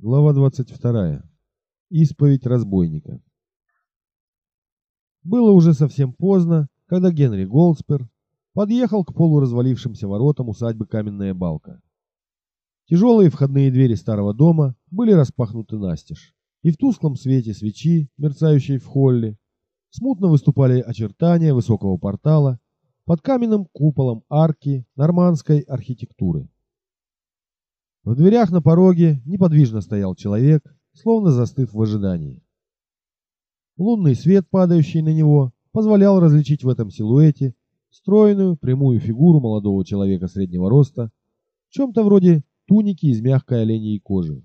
Глава 22. Исповедь разбойника. Было уже совсем поздно, когда Генри Голдспер подъехал к полуразвалившимся воротам усадьбы Каменная Балка. Тяжелые входные двери старого дома были распахнуты настежь, и в тусклом свете свечи, мерцающей в холле, смутно выступали очертания высокого портала под каменным куполом арки нормандской архитектуры. В дверях на пороге неподвижно стоял человек, словно застыв в ожидании. Лунный свет, падающий на него, позволял различить в этом силуэте стройную, прямую фигуру молодого человека среднего роста, в чем-то вроде туники из мягкой оленьей кожи.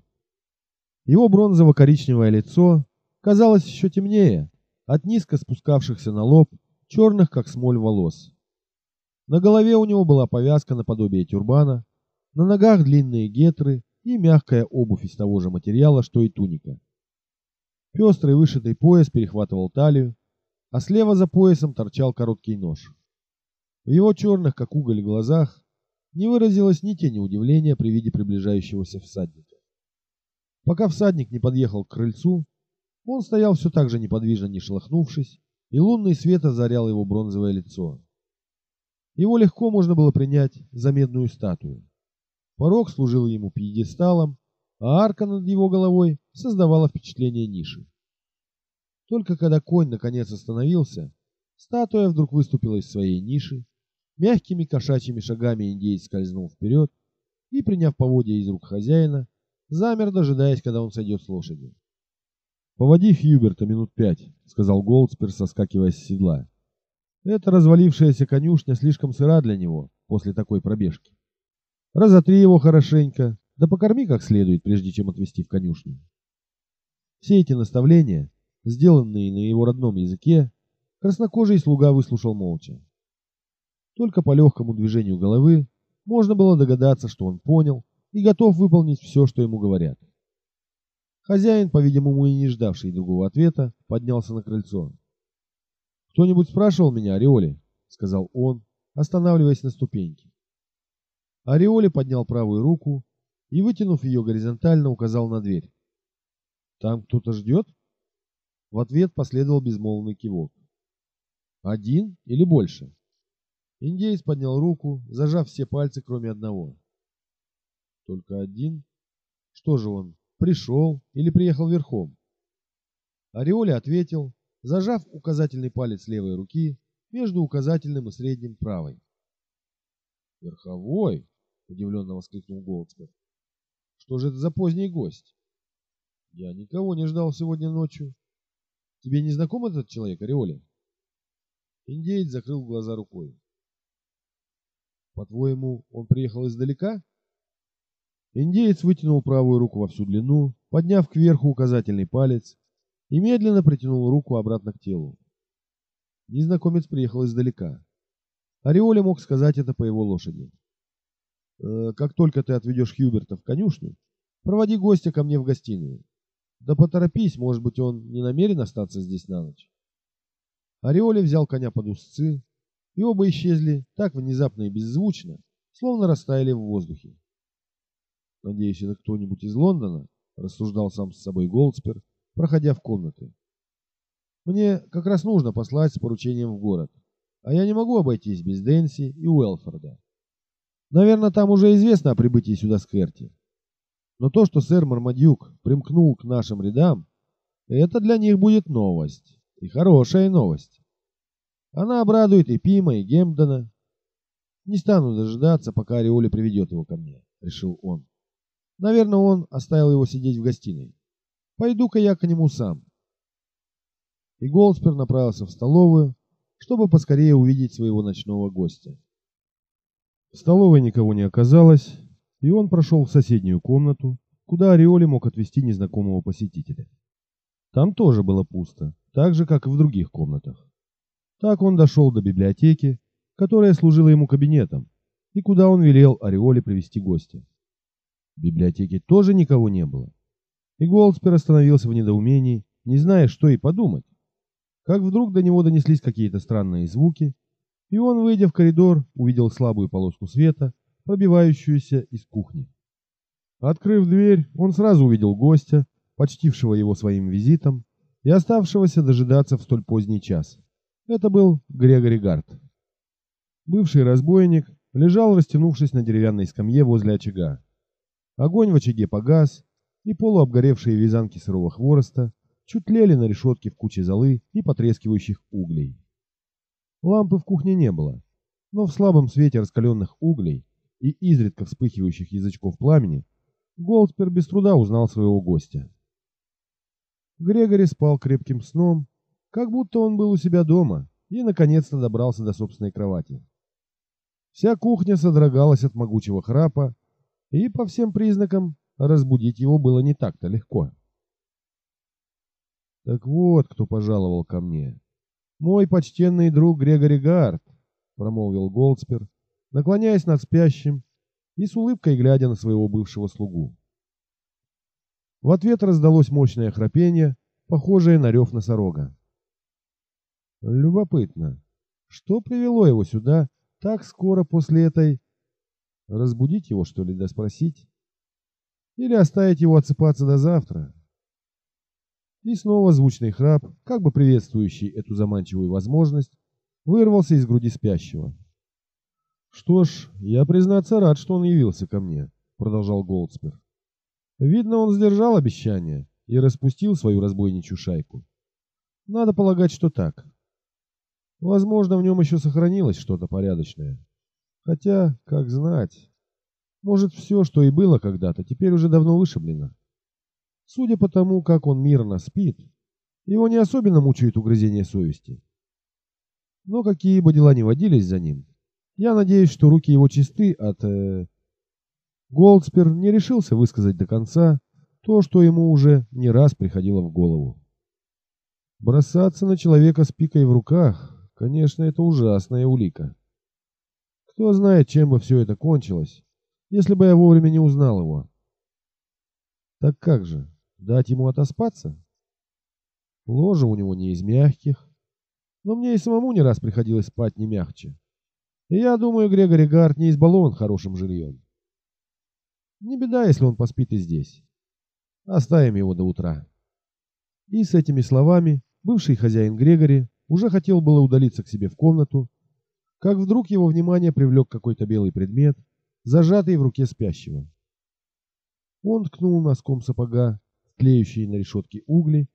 Его бронзово-коричневое лицо казалось еще темнее от низко спускавшихся на лоб черных, как смоль, волос. На голове у него была повязка наподобие тюрбана, на ногах длинные гетры и мягкая обувь из того же материала, что и туника. Пестрый вышитый пояс перехватывал талию, а слева за поясом торчал короткий нож. В его черных, как уголь, глазах не выразилось ни тени удивления при виде приближающегося всадника. Пока всадник не подъехал к крыльцу, он стоял все так же неподвижно, не шелохнувшись, и лунный свет озарял его бронзовое лицо. Его легко можно было принять за медную статую. Порог служил ему пьедесталом, а арка над его головой создавала впечатление ниши. Только когда конь наконец остановился, статуя вдруг выступила из своей ниши, мягкими кошачьими шагами индеец скользнул вперед и, приняв поводья из рук хозяина, замер, дожидаясь, когда он сойдет с лошади. «Поводи Хьюберта минут пять», — сказал Голдспер, соскакивая с седла. «Эта развалившаяся конюшня слишком сыра для него после такой пробежки». Разотри его хорошенько, да покорми как следует, прежде чем отвезти в конюшню. Все эти наставления, сделанные на его родном языке, краснокожий слуга выслушал молча. Только по легкому движению головы можно было догадаться, что он понял и готов выполнить все, что ему говорят. Хозяин, по-видимому, и не ждавший другого ответа, поднялся на крыльцо. «Кто-нибудь спрашивал меня, Ореоли?» — сказал он, останавливаясь на ступеньке. Ореоли поднял правую руку и, вытянув ее горизонтально, указал на дверь. «Там кто-то ждет?» В ответ последовал безмолвный кивок. «Один или больше?» Индеец поднял руку, зажав все пальцы, кроме одного. «Только один? Что же он, пришел или приехал верхом?» Ореоли ответил, зажав указательный палец левой руки между указательным и средним правой. «Верховой?» Удивленно воскликнул Голдспер. Что же это за поздний гость? Я никого не ждал сегодня ночью. Тебе не знаком этот человек, Ореоли? Индеец закрыл глаза рукой. По-твоему, он приехал издалека? Индеец вытянул правую руку во всю длину, подняв кверху указательный палец и медленно протянул руку обратно к телу. Незнакомец приехал издалека. Ореоли мог сказать это по его лошади. Э, как только ты отведешь Хьюберта в конюшню, проводи гостя ко мне в гостиную. Да поторопись, может быть, он не намерен остаться здесь на ночь. Ореоли взял коня под узцы, и оба исчезли так внезапно и беззвучно, словно растаяли в воздухе. «Надеюсь, это кто-нибудь из Лондона?» — рассуждал сам с собой Голдспер, проходя в комнаты. «Мне как раз нужно послать с поручением в город, а я не могу обойтись без Дэнси и Уэлфорда. Наверное, там уже известно о прибытии сюда Скверти. Но то, что сэр Мармадюк примкнул к нашим рядам, это для них будет новость. И хорошая новость. Она обрадует и Пима, и Гемдона. Не стану дожидаться, пока Ореоли приведет его ко мне, решил он. Наверное, он оставил его сидеть в гостиной. Пойду-ка я к нему сам. И Голдспер направился в столовую, чтобы поскорее увидеть своего ночного гостя. В столовой никого не оказалось, и он прошел в соседнюю комнату, куда Ореоли мог отвезти незнакомого посетителя. Там тоже было пусто, так же, как и в других комнатах. Так он дошел до библиотеки, которая служила ему кабинетом, и куда он велел Ореоле привести гостя. В библиотеке тоже никого не было. И Голдспер остановился в недоумении, не зная, что и подумать. Как вдруг до него донеслись какие-то странные звуки, и он, выйдя в коридор, увидел слабую полоску света, пробивающуюся из кухни. Открыв дверь, он сразу увидел гостя, почтившего его своим визитом и оставшегося дожидаться в столь поздний час. Это был Грегори Гарт. Бывший разбойник лежал, растянувшись на деревянной скамье возле очага. Огонь в очаге погас, и полуобгоревшие вязанки сырого хвороста чуть тлели на решетке в куче золы и потрескивающих углей. Лампы в кухне не было, но в слабом свете раскаленных углей и изредка вспыхивающих язычков пламени Голдспер без труда узнал своего гостя. Грегори спал крепким сном, как будто он был у себя дома и наконец-то добрался до собственной кровати. Вся кухня содрогалась от могучего храпа, и по всем признакам разбудить его было не так-то легко. Так вот, кто пожаловал ко мне. Мой почтенный друг Грегори Гард, промолвил Голдспер, наклоняясь над спящим и с улыбкой глядя на своего бывшего слугу. В ответ раздалось мощное храпение, похожее на рев носорога. Любопытно, что привело его сюда так скоро после этой... Разбудить его, что ли, да спросить? Или оставить его отсыпаться до завтра? И снова звучный храп, как бы приветствующий эту заманчивую возможность, вырвался из груди спящего. «Что ж, я, признаться, рад, что он явился ко мне», — продолжал Голдспер. «Видно, он сдержал обещание и распустил свою разбойничью шайку. Надо полагать, что так. Возможно, в нем еще сохранилось что-то порядочное. Хотя, как знать, может, все, что и было когда-то, теперь уже давно вышиблено. Судя по тому, как он мирно спит, его не особенно мучают угрызения совести. Но какие бы дела ни водились за ним, я надеюсь, что руки его чисты от... Э... Голдспер не решился высказать до конца то, что ему уже не раз приходило в голову. Бросаться на человека с пикой в руках Конечно, это ужасная улика. Кто знает, чем бы все это кончилось, если бы я вовремя не узнал его. Так как же, дать ему отоспаться? Ложа у него не из мягких, но мне и самому не раз приходилось спать не мягче. И я думаю, Грегори Гарт не избалован хорошим жильем. Не беда, если он поспит и здесь. Оставим его до утра. И с этими словами бывший хозяин Грегори уже хотел было удалиться к себе в комнату, как вдруг его внимание привлек какой-то белый предмет, зажатый в руке спящего. Он ткнул носком сапога тлеющие на решетке угли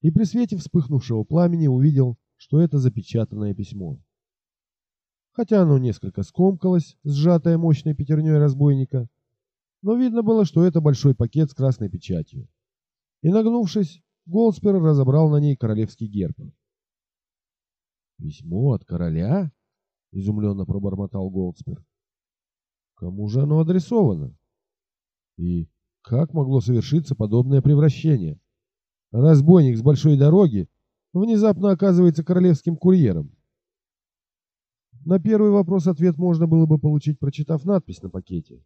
и при свете вспыхнувшего пламени увидел, что это запечатанное письмо. Хотя оно несколько скомкалось, сжатое мощной пятерней разбойника, но видно было, что это большой пакет с красной печатью. И нагнувшись, Голдспер разобрал на ней королевский герб. «Письмо от короля?» — изумленно пробормотал Голдспер. «Кому же оно адресовано? И как могло совершиться подобное превращение? Разбойник с большой дороги внезапно оказывается королевским курьером». На первый вопрос ответ можно было бы получить, прочитав надпись на пакете,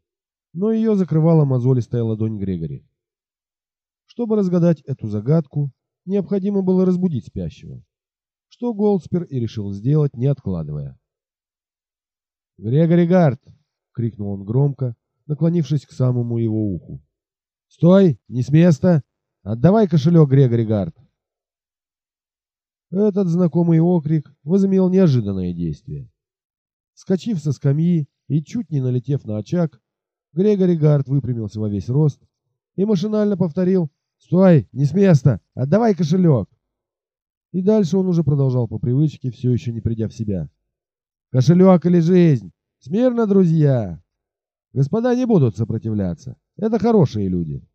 но ее закрывала мозолистая ладонь Грегори. Чтобы разгадать эту загадку, необходимо было разбудить спящего что Голдспер и решил сделать, не откладывая. «Грегори Гард!» — крикнул он громко, наклонившись к самому его уху. «Стой! Не с места! Отдавай кошелек, Грегори Гард!» Этот знакомый окрик возымел неожиданное действие. Скочив со скамьи и чуть не налетев на очаг, Грегори Гард выпрямился во весь рост и машинально повторил «Стой! Не с места! Отдавай кошелек!» И дальше он уже продолжал по привычке, все еще не придя в себя. «Кошелек или жизнь? Смирно, друзья! Господа не будут сопротивляться. Это хорошие люди».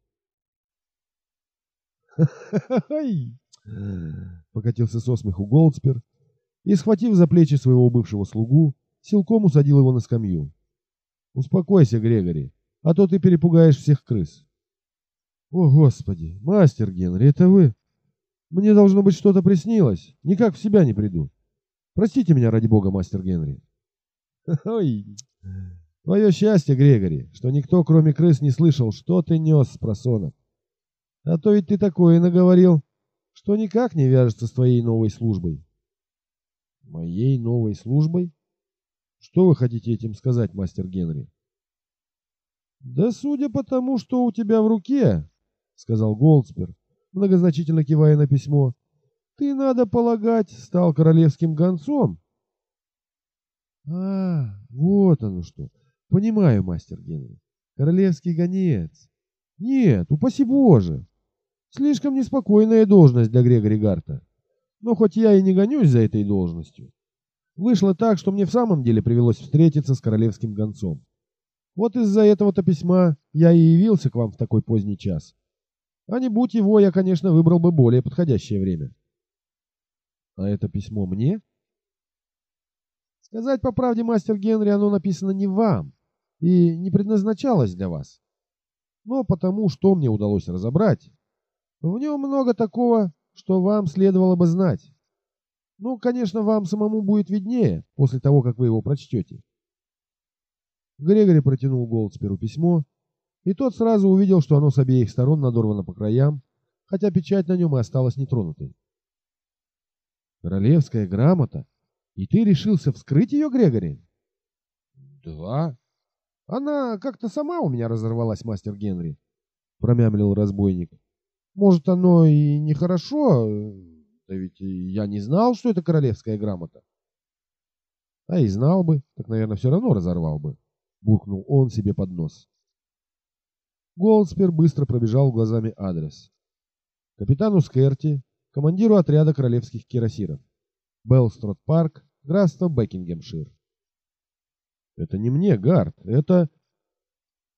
Покатился со смеху Голдспер и, схватив за плечи своего бывшего слугу, силком усадил его на скамью. «Успокойся, Грегори, а то ты перепугаешь всех крыс». «О, Господи! Мастер Генри, это вы?» Мне должно быть что-то приснилось. Никак в себя не приду. Простите меня, ради бога, мастер Генри. Ой, твое счастье, Грегори, что никто, кроме крыс, не слышал, что ты нес с просонок. А то ведь ты такое наговорил, что никак не вяжется с твоей новой службой. Моей новой службой? Что вы хотите этим сказать, мастер Генри? Да судя по тому, что у тебя в руке, сказал Голдспер, многозначительно кивая на письмо, ты, надо полагать, стал королевским гонцом. А, вот оно что. Понимаю, мастер Генри. Королевский гонец. Нет, упаси Боже. Слишком неспокойная должность для Грегори Гарта. Но хоть я и не гонюсь за этой должностью, вышло так, что мне в самом деле привелось встретиться с королевским гонцом. Вот из-за этого-то письма я и явился к вам в такой поздний час. А не будь его, я, конечно, выбрал бы более подходящее время. А это письмо мне? Сказать по правде, мастер Генри, оно написано не вам и не предназначалось для вас. Но потому, что мне удалось разобрать, в нем много такого, что вам следовало бы знать. Ну, конечно, вам самому будет виднее после того, как вы его прочтете. Грегори протянул Голдсперу письмо, и тот сразу увидел, что оно с обеих сторон надорвано по краям, хотя печать на нем и осталась нетронутой. Королевская грамота? И ты решился вскрыть ее, Грегори? Да. Она как-то сама у меня разорвалась, мастер Генри, промямлил разбойник. Может, оно и нехорошо, да ведь я не знал, что это королевская грамота. А и знал бы, так, наверное, все равно разорвал бы, буркнул он себе под нос. Голдспер быстро пробежал глазами адрес. Капитану Скерти, командиру отряда королевских кирасиров. Белстрот парк, графство Бекингемшир. Это не мне, Гард, это...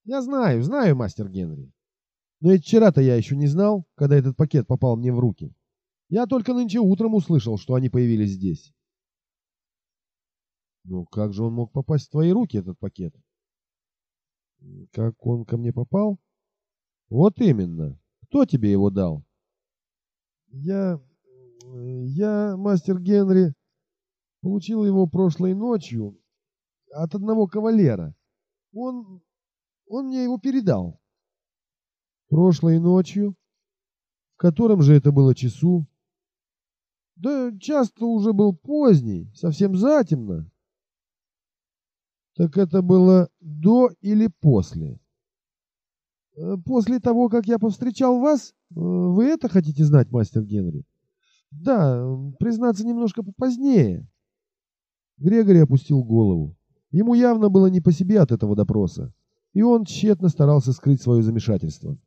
Я знаю, знаю, мастер Генри. Но ведь вчера-то я еще не знал, когда этот пакет попал мне в руки. Я только нынче утром услышал, что они появились здесь. Ну, как же он мог попасть в твои руки, этот пакет? Как он ко мне попал? Вот именно. Кто тебе его дал? Я... Я, мастер Генри, получил его прошлой ночью от одного кавалера. Он... он мне его передал. Прошлой ночью? В котором же это было часу? Да часто уже был поздний, совсем затемно. Так это было до или после? Э, после того, как я повстречал вас? Э, вы это хотите знать, мастер Генри? Да, признаться, немножко попозднее. Грегори опустил голову. Ему явно было не по себе от этого допроса, и он тщетно старался скрыть свое замешательство.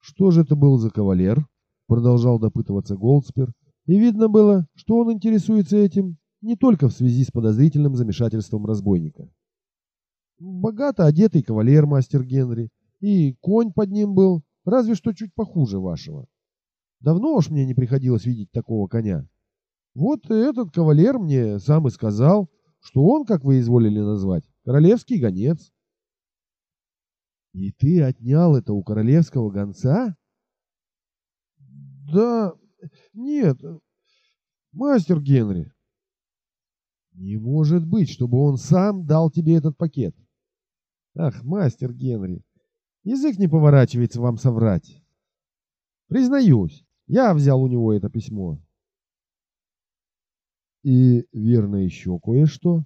Что же это был за кавалер? Продолжал допытываться Голдспер, и видно было, что он интересуется этим не только в связи с подозрительным замешательством разбойника. Богато одетый кавалер мастер Генри, и конь под ним был, разве что чуть похуже вашего. Давно уж мне не приходилось видеть такого коня. Вот этот кавалер мне сам и сказал, что он, как вы изволили назвать, королевский гонец. И ты отнял это у королевского гонца? Да, нет, мастер Генри. Не может быть, чтобы он сам дал тебе этот пакет. Ах, мастер Генри, язык не поворачивается вам соврать. Признаюсь, я взял у него это письмо. И верно еще кое-что.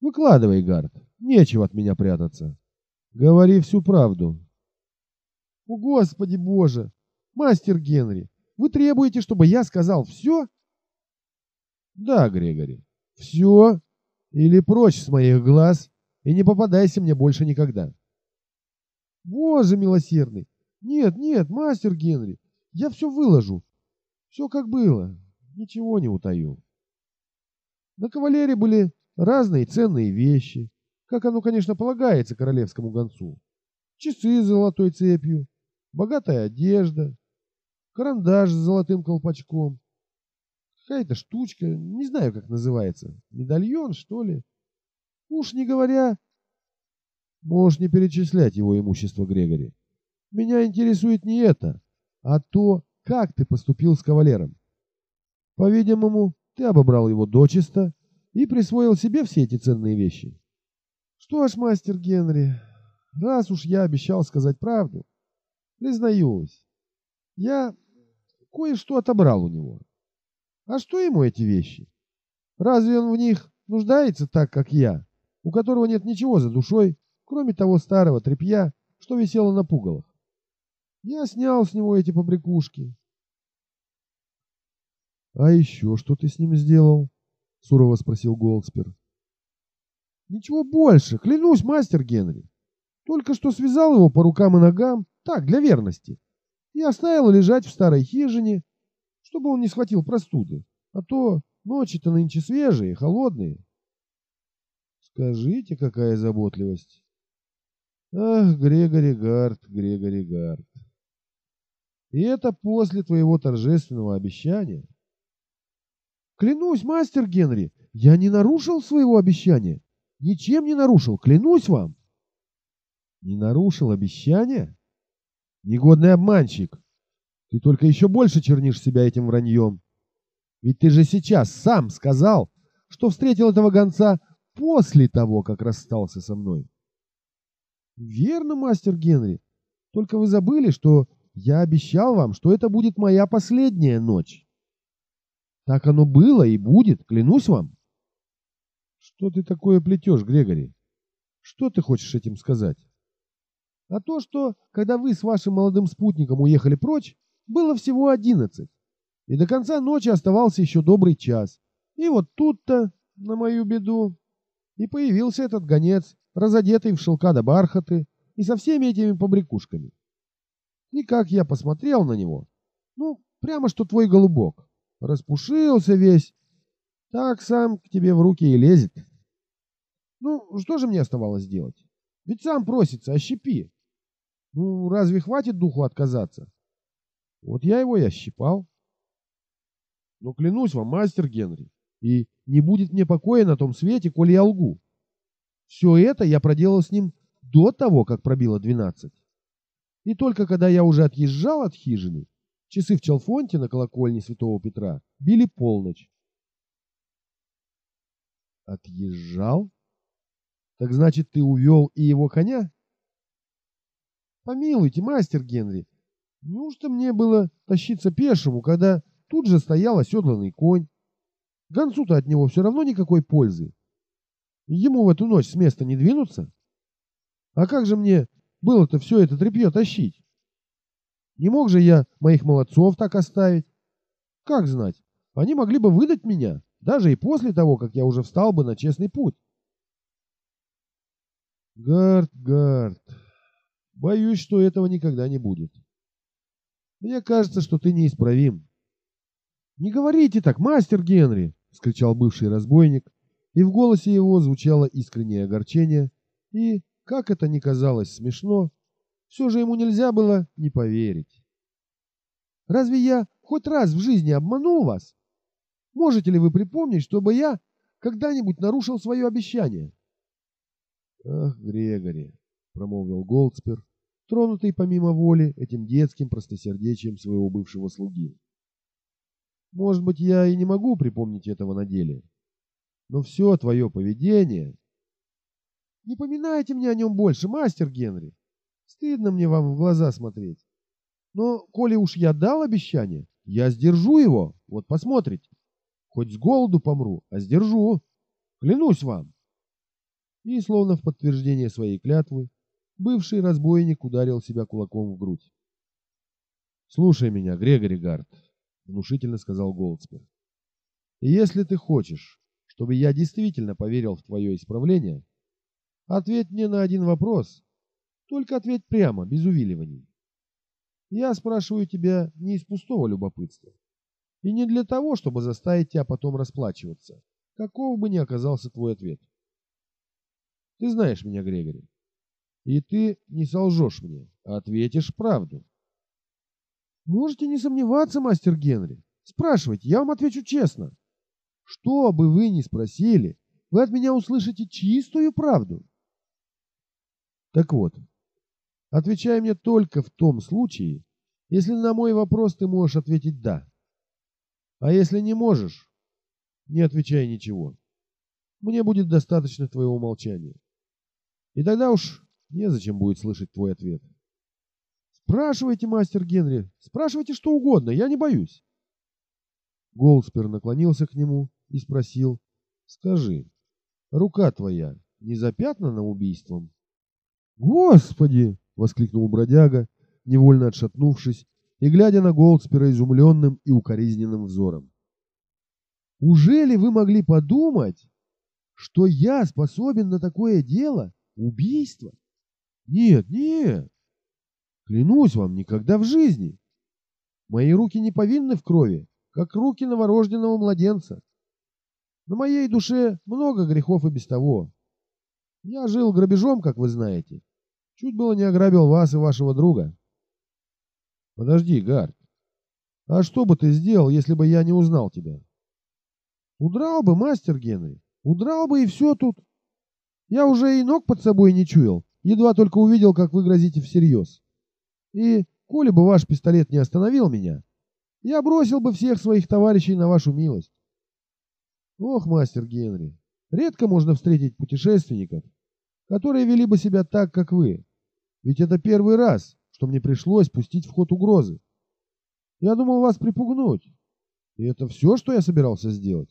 Выкладывай, Гард, нечего от меня прятаться. Говори всю правду. О, Господи Боже! Мастер Генри, вы требуете, чтобы я сказал все? Да, Грегори, все. Или прочь с моих глаз и не попадайся мне больше никогда. Боже милосердный! Нет, нет, мастер Генри, я все выложу. Все как было. Ничего не утаю. На кавалере были разные ценные вещи, как оно, конечно, полагается королевскому гонцу. Часы с золотой цепью, богатая одежда, карандаш с золотым колпачком, какая-то штучка, не знаю, как называется, медальон, что ли. Уж не говоря... Можешь не перечислять его имущество, Грегори. Меня интересует не это, а то, как ты поступил с кавалером. По-видимому, ты обобрал его дочисто и присвоил себе все эти ценные вещи. Что ж, мастер Генри, раз уж я обещал сказать правду, признаюсь, я кое-что отобрал у него. А что ему эти вещи? Разве он в них нуждается так, как я, у которого нет ничего за душой, кроме того старого тряпья, что висело на пугалах. Я снял с него эти побрякушки. — А еще что ты с ним сделал? — сурово спросил Голдспер. — Ничего больше, клянусь, мастер Генри. Только что связал его по рукам и ногам, так, для верности, и оставил лежать в старой хижине, чтобы он не схватил простуды, а то ночи-то нынче свежие, холодные. Скажите, какая заботливость. Ах, Грегори Гард, Грегори Гард. И это после твоего торжественного обещания. Клянусь, мастер Генри, я не нарушил своего обещания. Ничем не нарушил, клянусь вам. Не нарушил обещания? Негодный обманщик. Ты только еще больше чернишь себя этим враньем. Ведь ты же сейчас сам сказал, что встретил этого гонца после того, как расстался со мной. Верно, мастер Генри. Только вы забыли, что я обещал вам, что это будет моя последняя ночь. Так оно было и будет, клянусь вам. Что ты такое плетешь, Грегори? Что ты хочешь этим сказать? А то, что, когда вы с вашим молодым спутником уехали прочь, было всего одиннадцать. И до конца ночи оставался еще добрый час. И вот тут-то, на мою беду, и появился этот гонец, разодетый в шелка да бархаты, и со всеми этими побрякушками. И как я посмотрел на него, ну, прямо что твой голубок, распушился весь, так сам к тебе в руки и лезет. Ну, что же мне оставалось делать? Ведь сам просится, ощипи. Ну, разве хватит духу отказаться? Вот я его и ощипал. Но клянусь вам, мастер Генри, и не будет мне покоя на том свете, коли я лгу. Все это я проделал с ним до того, как пробило двенадцать. И только когда я уже отъезжал от хижины, часы в Челфонте на колокольне Святого Петра били полночь. Отъезжал? Так значит, ты увел и его коня? Помилуйте, мастер Генри, неужто мне было тащиться пешему, когда тут же стоял оседланный конь? Гонцу-то от него все равно никакой пользы. Ему в эту ночь с места не двинуться? А как же мне было-то все это тряпье тащить? Не мог же я моих молодцов так оставить? Как знать, они могли бы выдать меня, даже и после того, как я уже встал бы на честный путь. Гард, Гард, боюсь, что этого никогда не будет. Мне кажется, что ты неисправим. Не говорите так, мастер Генри, вскричал бывший разбойник, и в голосе его звучало искреннее огорчение, и, как это ни казалось смешно, все же ему нельзя было не поверить. Разве я хоть раз в жизни обманул вас? Можете ли вы припомнить, чтобы я когда-нибудь нарушил свое обещание? Ах, Грегори, промолвил Голдспер, тронутый помимо воли этим детским простосердечием своего бывшего слуги. Может быть, я и не могу припомнить этого на деле, но все твое поведение... Не поминайте мне о нем больше, мастер Генри. Стыдно мне вам в глаза смотреть. Но, коли уж я дал обещание, я сдержу его, вот посмотрите. Хоть с голоду помру, а сдержу. Клянусь вам. И, словно в подтверждение своей клятвы, бывший разбойник ударил себя кулаком в грудь. «Слушай меня, Грегори Гард», — внушительно сказал Голдспер. «Если ты хочешь, чтобы я действительно поверил в твое исправление, ответь мне на один вопрос. Только ответь прямо, без увиливаний. Я спрашиваю тебя не из пустого любопытства. И не для того, чтобы заставить тебя потом расплачиваться, каков бы ни оказался твой ответ. Ты знаешь меня, Грегори. И ты не солжешь мне, а ответишь правду. Можете не сомневаться, мастер Генри. Спрашивайте, я вам отвечу честно. Что бы вы ни спросили, вы от меня услышите чистую правду. Так вот, отвечай мне только в том случае, если на мой вопрос ты можешь ответить «да». А если не можешь, не отвечай ничего. Мне будет достаточно твоего молчания. И тогда уж незачем будет слышать твой ответ. Спрашивайте, мастер Генри, спрашивайте что угодно, я не боюсь. Голспер наклонился к нему и спросил, «Скажи, рука твоя не запятнана убийством?» «Господи!» — воскликнул бродяга, невольно отшатнувшись и глядя на Голдспера изумленным и укоризненным взором. «Ужели вы могли подумать, что я способен на такое дело? Убийство? Нет, нет! Клянусь вам, никогда в жизни! Мои руки не повинны в крови, как руки новорожденного младенца. На моей душе много грехов и без того. Я жил грабежом, как вы знаете. Чуть было не ограбил вас и вашего друга. Подожди, Гард. А что бы ты сделал, если бы я не узнал тебя? Удрал бы, мастер Генри. Удрал бы и все тут. Я уже и ног под собой не чуял, едва только увидел, как вы грозите всерьез. И, коли бы ваш пистолет не остановил меня, я бросил бы всех своих товарищей на вашу милость. Ох, мастер Генри, редко можно встретить путешественников, которые вели бы себя так, как вы. Ведь это первый раз, что мне пришлось пустить в ход угрозы. Я думал вас припугнуть. И это все, что я собирался сделать.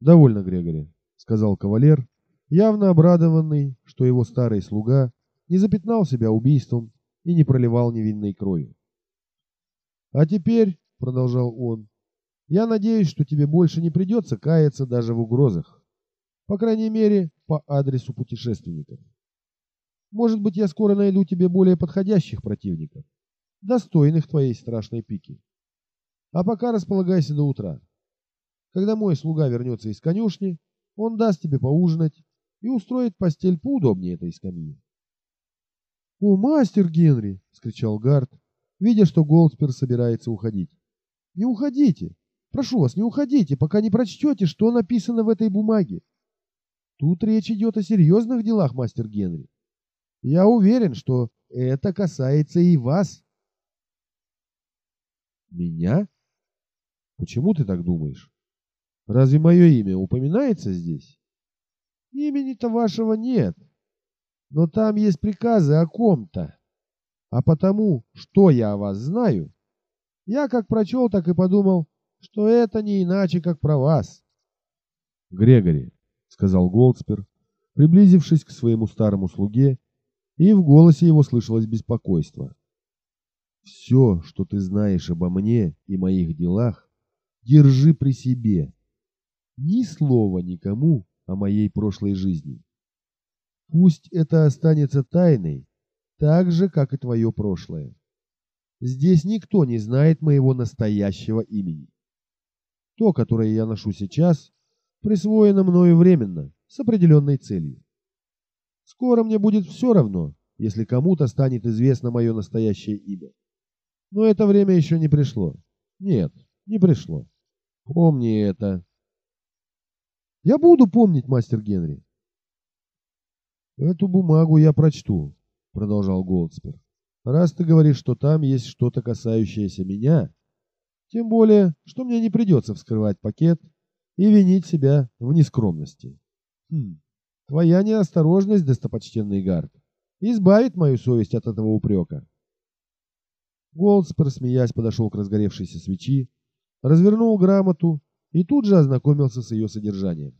«Довольно, Грегори», — сказал кавалер, явно обрадованный, что его старый слуга не запятнал себя убийством и не проливал невинной крови. «А теперь», — продолжал он, — «я надеюсь, что тебе больше не придется каяться даже в угрозах, по крайней мере, по адресу путешественников. Может быть, я скоро найду тебе более подходящих противников, достойных твоей страшной пики. А пока располагайся до утра. Когда мой слуга вернется из конюшни, он даст тебе поужинать и устроит постель поудобнее этой скамьи. — О, мастер Генри! — скричал Гард, видя, что Голдспер собирается уходить. — Не уходите! Прошу вас, не уходите, пока не прочтете, что написано в этой бумаге. Тут речь идет о серьезных делах, мастер Генри. Я уверен, что это касается и вас. Меня? Почему ты так думаешь? Разве мое имя упоминается здесь? Имени-то вашего нет. Но там есть приказы о ком-то. А потому, что я о вас знаю, я как прочел, так и подумал, что это не иначе, как про вас. Грегори, сказал Голдспер, приблизившись к своему старому слуге, и в голосе его слышалось беспокойство. Все, что ты знаешь обо мне и моих делах, держи при себе ни слова никому о моей прошлой жизни. Пусть это останется тайной, так же, как и твое прошлое. Здесь никто не знает моего настоящего имени. То, которое я ношу сейчас, присвоено мною временно, с определенной целью. Скоро мне будет все равно, если кому-то станет известно мое настоящее имя. Но это время еще не пришло. Нет, не пришло. Помни это. Я буду помнить, мастер Генри. Эту бумагу я прочту, продолжал Голдспер. Раз ты говоришь, что там есть что-то касающееся меня, тем более, что мне не придется вскрывать пакет и винить себя в нескромности. Хм, твоя неосторожность, достопочтенный Гард, избавит мою совесть от этого упрека. Голдспер, смеясь, подошел к разгоревшейся свечи, развернул грамоту и тут же ознакомился с ее содержанием.